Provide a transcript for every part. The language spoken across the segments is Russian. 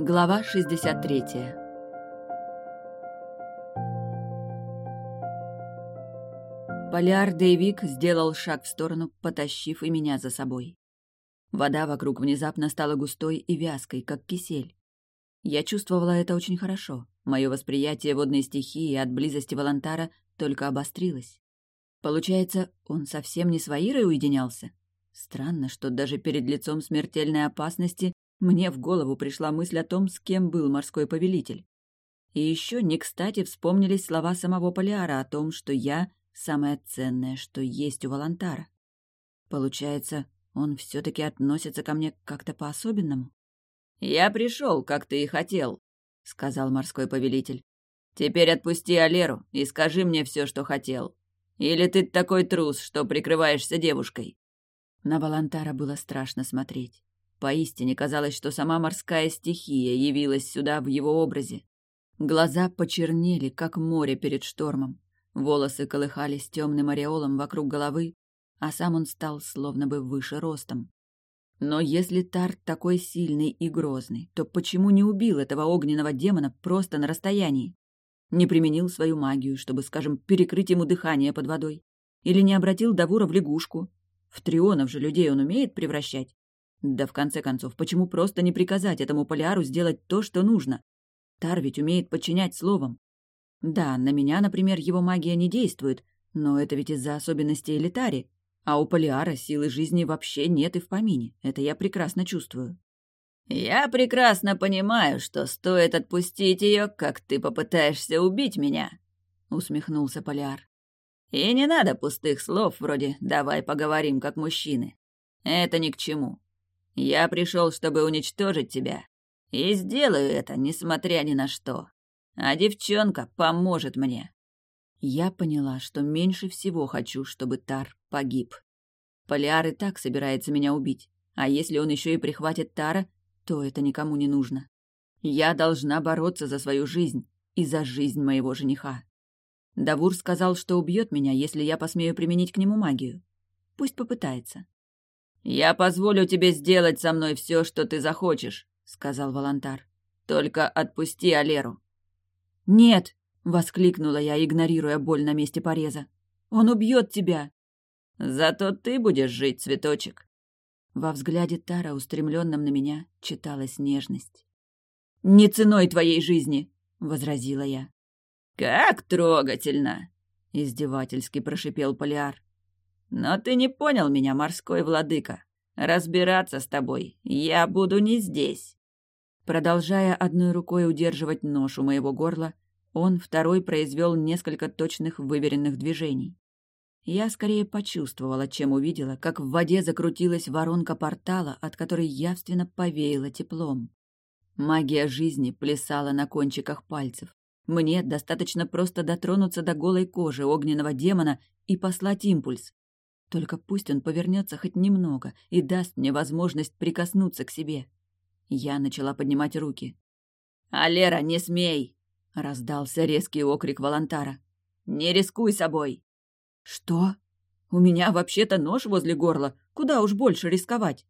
Глава 63 Поляр Дейвик сделал шаг в сторону, потащив и меня за собой. Вода вокруг внезапно стала густой и вязкой, как кисель. Я чувствовала это очень хорошо. Мое восприятие водной стихии от близости Волонтара только обострилось. Получается, он совсем не с Ваирой уединялся? Странно, что даже перед лицом смертельной опасности мне в голову пришла мысль о том, с кем был морской повелитель. И еще не кстати вспомнились слова самого Полиара о том, что я — самое ценное, что есть у Волонтара. Получается, он все таки относится ко мне как-то по-особенному? «Я пришел, как ты и хотел», — сказал морской повелитель. «Теперь отпусти Алеру и скажи мне все, что хотел. Или ты такой трус, что прикрываешься девушкой?» На Волонтара было страшно смотреть. Поистине казалось, что сама морская стихия явилась сюда в его образе. Глаза почернели, как море перед штормом. Волосы колыхались темным ореолом вокруг головы, а сам он стал словно бы выше ростом. Но если Тарт такой сильный и грозный, то почему не убил этого огненного демона просто на расстоянии? Не применил свою магию, чтобы, скажем, перекрыть ему дыхание под водой? Или не обратил Давура в лягушку? В трионов же людей он умеет превращать. Да в конце концов, почему просто не приказать этому Полиару сделать то, что нужно? Тар ведь умеет подчинять словам. Да, на меня, например, его магия не действует, но это ведь из-за особенностей элитари, а у Полиара силы жизни вообще нет и в помине. Это я прекрасно чувствую. «Я прекрасно понимаю, что стоит отпустить ее, как ты попытаешься убить меня», — усмехнулся Полиар. «И не надо пустых слов вроде «давай поговорим как мужчины». Это ни к чему. Я пришел, чтобы уничтожить тебя, и сделаю это, несмотря ни на что. А девчонка поможет мне». Я поняла, что меньше всего хочу, чтобы Тар погиб. Полиар и так собирается меня убить, а если он еще и прихватит Тара, то это никому не нужно. Я должна бороться за свою жизнь и за жизнь моего жениха. Давур сказал, что убьет меня, если я посмею применить к нему магию. Пусть попытается. «Я позволю тебе сделать со мной все, что ты захочешь», — сказал Волонтар. «Только отпусти Алеру». «Нет!» — воскликнула я, игнорируя боль на месте пореза. «Он убьет тебя!» «Зато ты будешь жить, цветочек. Во взгляде Тара, устремленном на меня, читалась нежность. «Не ценой твоей жизни!» — возразила я. «Как трогательно!» — издевательски прошипел Полиар. «Но ты не понял меня, морской владыка. Разбираться с тобой я буду не здесь». Продолжая одной рукой удерживать нож у моего горла, он второй произвел несколько точных выверенных движений. Я скорее почувствовала, чем увидела, как в воде закрутилась воронка портала, от которой явственно повеяло теплом. Магия жизни плясала на кончиках пальцев. Мне достаточно просто дотронуться до голой кожи огненного демона и послать импульс. Только пусть он повернется хоть немного и даст мне возможность прикоснуться к себе. Я начала поднимать руки. «Алера, не смей!» — раздался резкий окрик Волонтара. «Не рискуй собой!» «Что? У меня вообще-то нож возле горла. Куда уж больше рисковать?»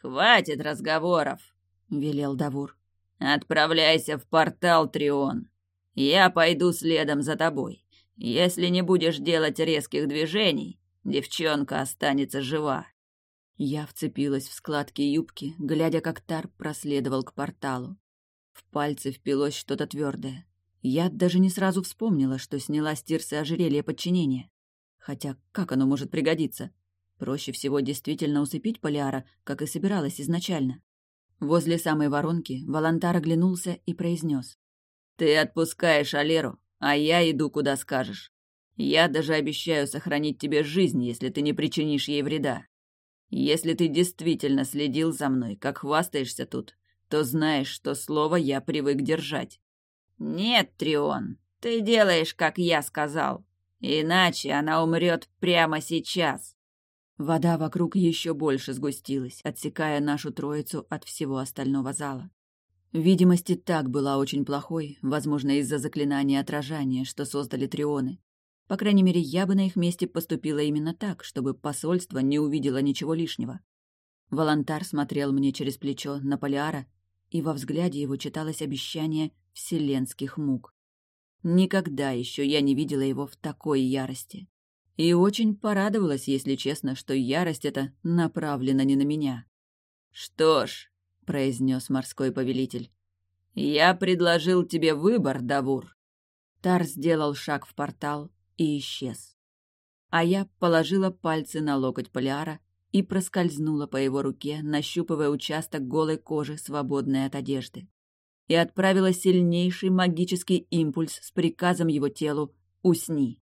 «Хватит разговоров», — велел Давур. «Отправляйся в портал, Трион. Я пойду следом за тобой. Если не будешь делать резких движений, девчонка останется жива». Я вцепилась в складки юбки, глядя, как Тар проследовал к порталу. В пальцы впилось что-то твердое. Я даже не сразу вспомнила, что сняла с Тирсы ожерелье подчинения. Хотя как оно может пригодиться? Проще всего действительно усыпить Полиара, как и собиралась изначально. Возле самой воронки Волонтар оглянулся и произнес. «Ты отпускаешь Алеру, а я иду, куда скажешь. Я даже обещаю сохранить тебе жизнь, если ты не причинишь ей вреда. Если ты действительно следил за мной, как хвастаешься тут, то знаешь, что слово я привык держать». «Нет, Трион, ты делаешь, как я сказал», Иначе она умрет прямо сейчас. Вода вокруг еще больше сгустилась, отсекая нашу троицу от всего остального зала. Видимость и так была очень плохой, возможно, из-за заклинания отражания, что создали трионы. По крайней мере, я бы на их месте поступила именно так, чтобы посольство не увидело ничего лишнего. Волонтар смотрел мне через плечо на Полиара, и во взгляде его читалось обещание вселенских мук. Никогда еще я не видела его в такой ярости. И очень порадовалась, если честно, что ярость эта направлена не на меня. «Что ж», — произнес морской повелитель, — «я предложил тебе выбор, Давур». Тар сделал шаг в портал и исчез. А я положила пальцы на локоть Полиара и проскользнула по его руке, нащупывая участок голой кожи, свободной от одежды. И отправила сильнейший магический импульс с приказом его телу «Усни».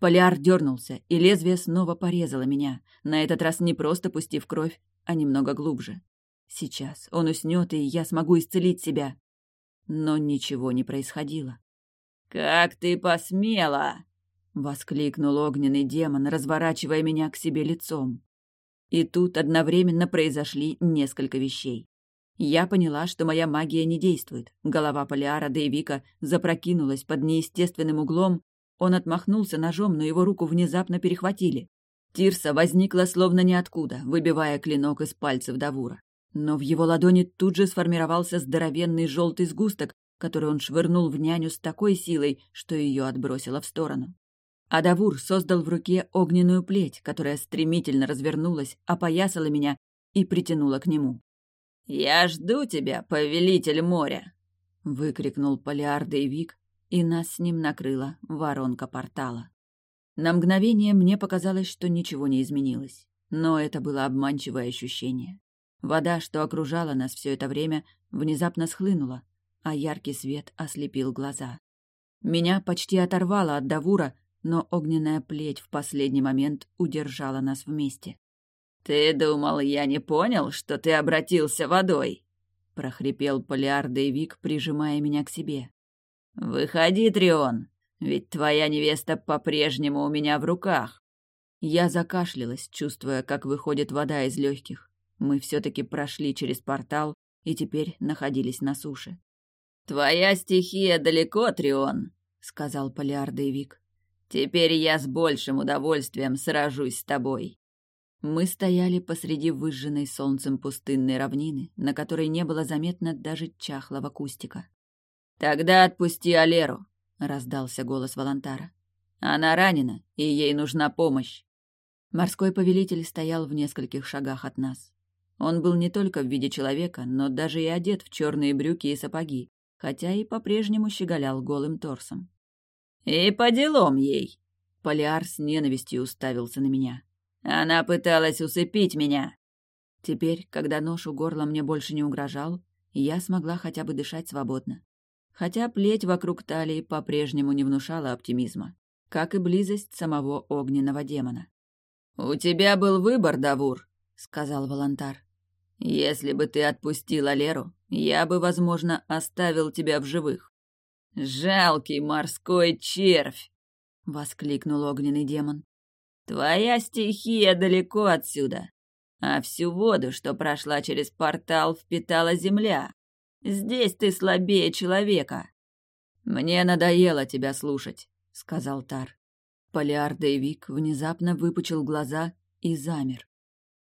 Поляр дернулся, и лезвие снова порезало меня, на этот раз не просто пустив кровь, а немного глубже. Сейчас он уснет, и я смогу исцелить себя. Но ничего не происходило. «Как ты посмела!» — воскликнул огненный демон, разворачивая меня к себе лицом. И тут одновременно произошли несколько вещей. Я поняла, что моя магия не действует. Голова Полиара Дейвика запрокинулась под неестественным углом, он отмахнулся ножом, но его руку внезапно перехватили. Тирса возникла словно ниоткуда, выбивая клинок из пальцев Давура. Но в его ладони тут же сформировался здоровенный желтый сгусток, который он швырнул в няню с такой силой, что ее отбросило в сторону. А Давур создал в руке огненную плеть, которая стремительно развернулась, опоясала меня и притянула к нему. «Я жду тебя, повелитель моря!» — выкрикнул Полиар Дейвик, и нас с ним накрыла воронка портала. На мгновение мне показалось, что ничего не изменилось, но это было обманчивое ощущение. Вода, что окружала нас все это время, внезапно схлынула, а яркий свет ослепил глаза. Меня почти оторвало от Давура, но огненная плеть в последний момент удержала нас вместе. «Ты думал, я не понял, что ты обратился водой?» — прохрипел Полиар Дейвик, прижимая меня к себе. «Выходи, Трион, ведь твоя невеста по-прежнему у меня в руках». Я закашлялась, чувствуя, как выходит вода из легких. Мы все-таки прошли через портал и теперь находились на суше. «Твоя стихия далеко, Трион», — сказал Полиар Дейвик. «Теперь я с большим удовольствием сражусь с тобой». Мы стояли посреди выжженной солнцем пустынной равнины, на которой не было заметно даже чахлого кустика. «Тогда отпусти Алеру», — раздался голос Волонтара. «Она ранена, и ей нужна помощь». Морской повелитель стоял в нескольких шагах от нас. Он был не только в виде человека, но даже и одет в черные брюки и сапоги, хотя и по-прежнему щеголял голым торсом. «И по делам ей!» Полиар с ненавистью уставился на меня. «Она пыталась усыпить меня!» Теперь, когда нож у горла мне больше не угрожал, я смогла хотя бы дышать свободно хотя плеть вокруг талии по-прежнему не внушала оптимизма, как и близость самого огненного демона. «У тебя был выбор, Давур», — сказал Волонтар. «Если бы ты отпустила Леру, я бы, возможно, оставил тебя в живых». «Жалкий морской червь!» — воскликнул огненный демон. «Твоя стихия далеко отсюда, а всю воду, что прошла через портал, впитала земля. Здесь ты слабее человека. Мне надоело тебя слушать, сказал Тар. Полиар Дейвик внезапно выпучил глаза и замер.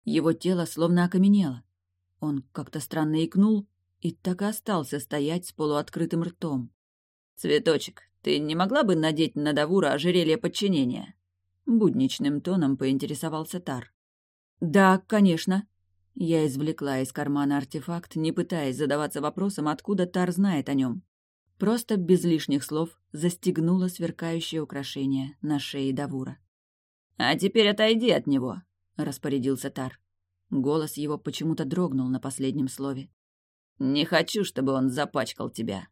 Его тело словно окаменело. Он как-то странно икнул и так и остался стоять с полуоткрытым ртом. «Цветочек, ты не могла бы надеть на Давура ожерелье подчинения?» Будничным тоном поинтересовался Тар. «Да, конечно», я извлекла из кармана артефакт, не пытаясь задаваться вопросом, откуда Тар знает о нем. Просто без лишних слов застегнула сверкающее украшение на шее Давура. «А теперь отойди от него», — распорядился Тар. Голос его почему-то дрогнул на последнем слове. «Не хочу, чтобы он запачкал тебя».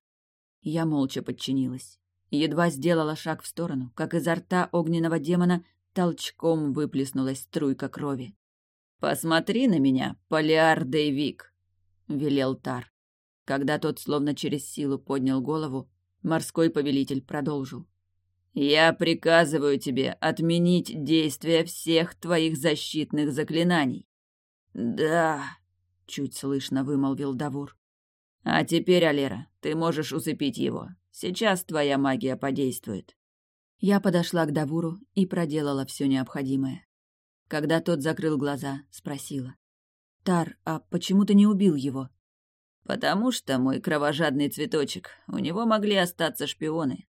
Я молча подчинилась. Едва сделала шаг в сторону, как изо рта огненного демона толчком выплеснулась струйка крови. «Посмотри на меня, Полиар Дейвик», — велел Тар. Когда тот словно через силу поднял голову, морской повелитель продолжил. «Я приказываю тебе отменить действие всех твоих защитных заклинаний». «Да», — чуть слышно вымолвил Давур. «А теперь, Алера, ты можешь усыпить его. Сейчас твоя магия подействует». Я подошла к Давуру и проделала все необходимое. Когда тот закрыл глаза, спросила. «Тар, а почему ты не убил его?» Потому что, мой кровожадный цветочек, у него могли остаться шпионы.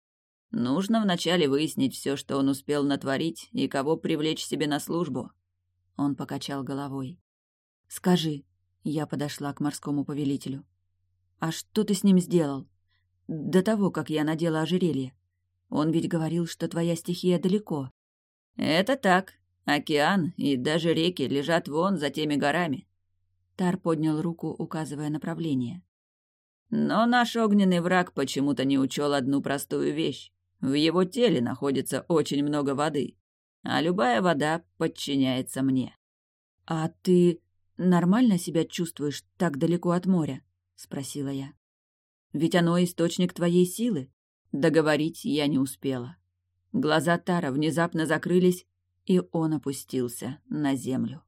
Нужно вначале выяснить все, что он успел натворить, и кого привлечь себе на службу. Он покачал головой. «Скажи», — я подошла к морскому повелителю, «а что ты с ним сделал? До того, как я надела ожерелье. Он ведь говорил, что твоя стихия далеко». «Это так. Океан и даже реки лежат вон за теми горами». Тар поднял руку, указывая направление. «Но наш огненный враг почему-то не учел одну простую вещь. В его теле находится очень много воды а любая вода подчиняется мне. «А ты нормально себя чувствуешь так далеко от моря?» — спросила я. «Ведь оно источник твоей силы». Договорить я не успела. Глаза Тара внезапно закрылись, и он опустился на землю.